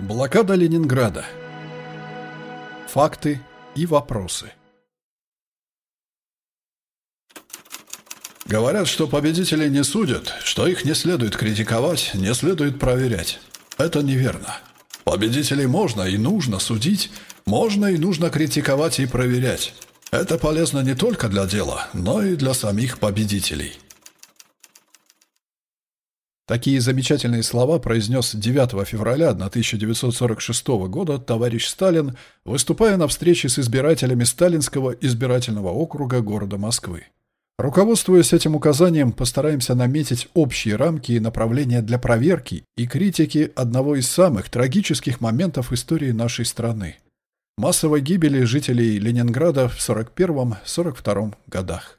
Блокада Ленинграда. Факты и вопросы. Говорят, что победителей не судят, что их не следует критиковать, не следует проверять. Это неверно. Победителей можно и нужно судить, можно и нужно критиковать и проверять. Это полезно не только для дела, но и для самих победителей. Такие замечательные слова произнес 9 февраля 1946 года товарищ Сталин, выступая на встрече с избирателями Сталинского избирательного округа города Москвы. Руководствуясь этим указанием, постараемся наметить общие рамки и направления для проверки и критики одного из самых трагических моментов истории нашей страны – массовой гибели жителей Ленинграда в 1941-1942 годах.